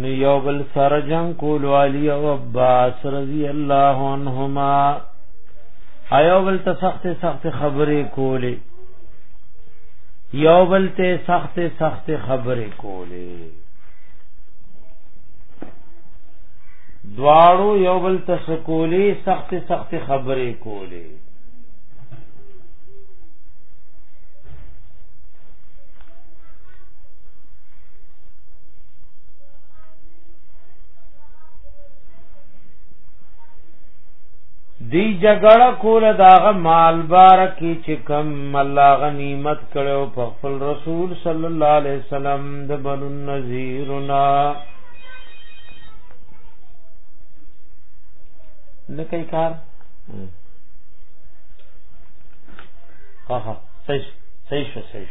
نو یو بل سره جنگ کول علی او عباس رضی الله عنهما ایو بل ته سخت سخت خبرې کولې یو بل ته سخت سخت خبرې کولې دواړو یو بل ته سکولې سخت سخت خبرې کولې دی جګړه کول داغه مال بارکی چې کم الله غنیمت کړو په خپل رسول صلی الله علیه وسلم د بنو نذیرنا نه کوي کار ها ها صحیح صحیح صحیح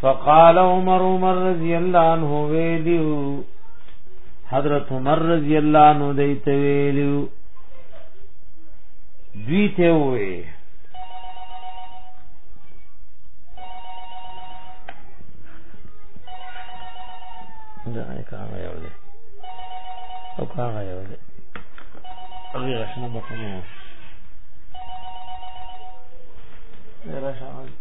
فقال عمر عمر رضی الله عنه ویلو حضرت عمر رضی الله عنه دیت ویلو دوی ته وې دا نه کار یو دی او کار یو دی هغه راشنه بخنه راشه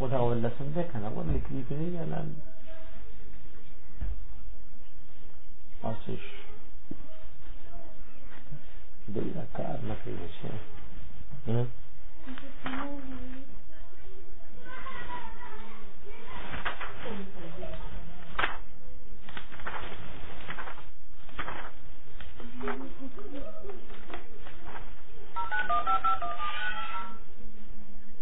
و دا ولا سم ده کنه و لیکلی کړی یا نه اوسش دوی دا کار نه کوي چې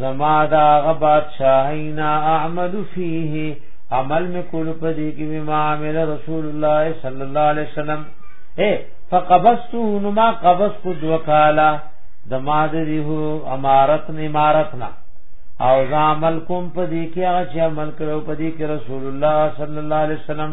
زما دا غ بادشاہینا اعمل فيه عمل می کول پدې کې می معامله رسول الله صلی الله علیه وسلم اے فقبضته نو ما قبض کو دوکالا د ما د دیو امارت نه امارت نه او زامل کوم پدې کې هغه چې عمل کړو پدې کې رسول الله صلی الله علیه وسلم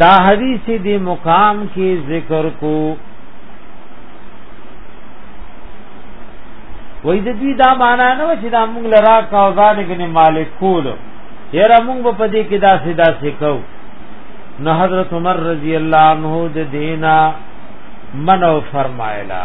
دا حدیث دی مقام کې ذکر کو وای د دې دا معنا نه چې دا موږ لرا کا او ذالک نه مالک کول یرا موږ په دې کې دا سیدا سیکو نو حضرت عمر رضی الله عنه د دینا منو فرمایلا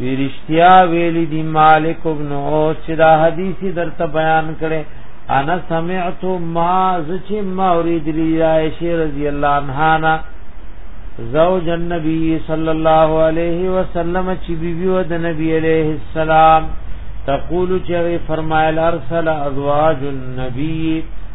ویرشتیا ویلی دی مالک ابن اوس چې دا حدیث درته بیان کړي انا سمعت ما زچ ما اورید لی عائشہ رضی اللہ عنہا نا زوج النبی صلی اللہ علیہ وسلم چی بی بی ود نبی علیہ السلام تقول چوی فرمایل ارسل ازواج النبی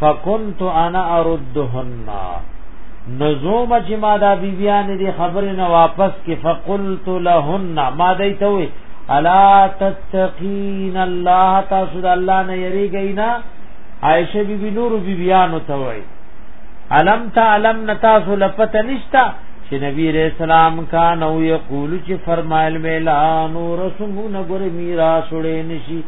فكنت انا اردهن نزوم چې ما دا بیبیان دي خبرې نه واپس کې فقلت لهن ما دای ته وي الا تتقین الله تاسو د الله نه یریږئ نه عائشه بی بی نور بی بیان ته وای علم تعلم نتاسو لپته نشتا چې نبی رسول سلام کا نو یقول چې فرمایل ملا نور سمون ګور میراث وړې نشي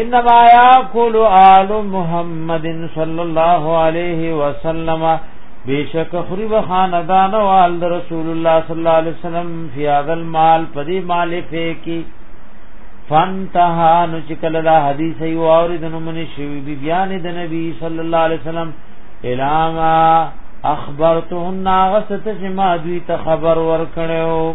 انما یاکل آل محمد صلی الله علیه وسلم بیشک خری و خاندان او آل رسول الله صلی الله علیه وسلم فی هذا المال پدی مال فی کی فانتها نو چکل دا حدیث یو اور د نمن شوی بی بیان د نبی صلی الله علیه وسلم الاما اخبرتهن غست چې ما دوی ته خبر ورکړو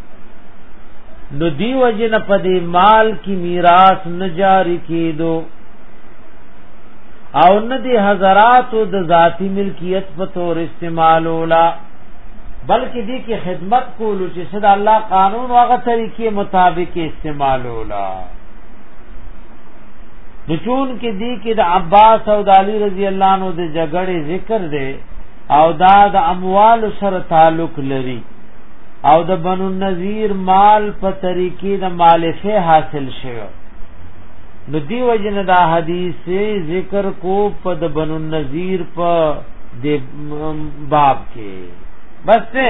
نو دی وجه نه پدې مال کی میراث نه جاری کیدو او نه دی حضراتو د ذاتی ملکیت په تور استعمالولا بلکې دې کې خدمت کولو چې صدا الله قانون واغه طریقې مطابق استعمالولا د چون کې دې کې د عباس او د علی رضی الله عنه د جګړې ذکر دی او دا د اموال سره تعلق لري او د بنو النذیر مال په طریقې د مالفه حاصل شوی نو دی وجن دا حدیث ذکر کو په د بنو النذیر په د باب کې بس ته